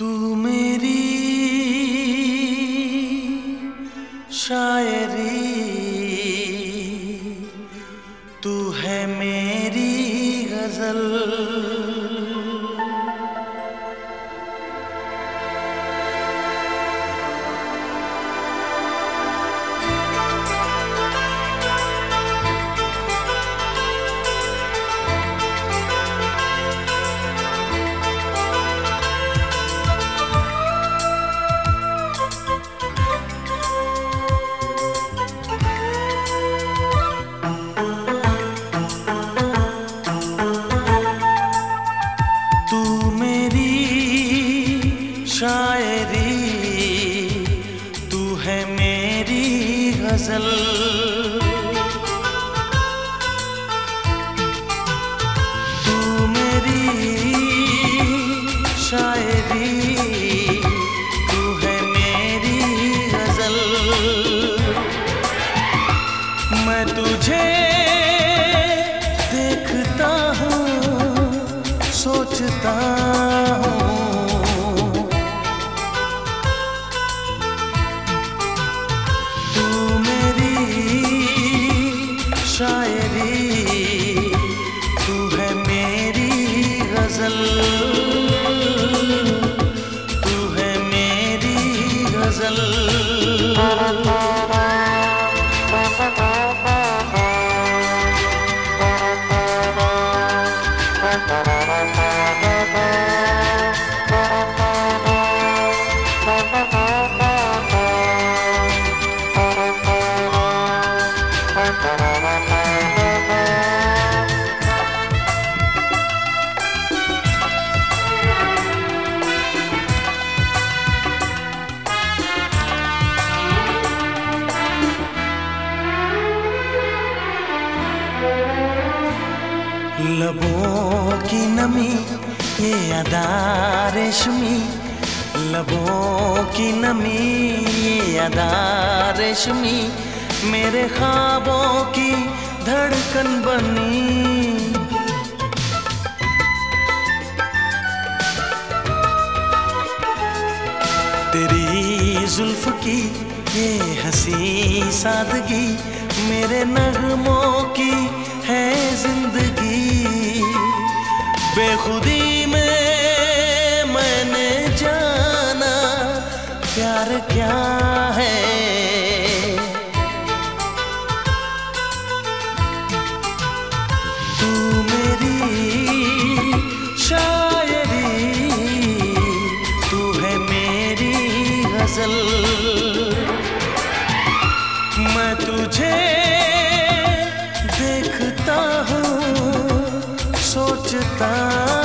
तू मेरी शायरी। तू है मेरी गज़ल। मेरी शायरी, तू है मेरी गज़ल। तू मेरी शायरी, तू है मेरी गज़ल। मैं तुझे सोचता हूँ तू मेरी शायरी तू मेरी गज़ल तू मेरी गज़ल लबों की नमी ये अदा रेशमी लबों की नमी, ये अदा रेशमी मेरे ख्वाबों की धड़कन बनी। तेरी जुल्फ की ये हँसी सादगी, मेरे नगमों की है ज़िंदगी। बेखुदी में मैंने जाना प्यार क्या है? Time.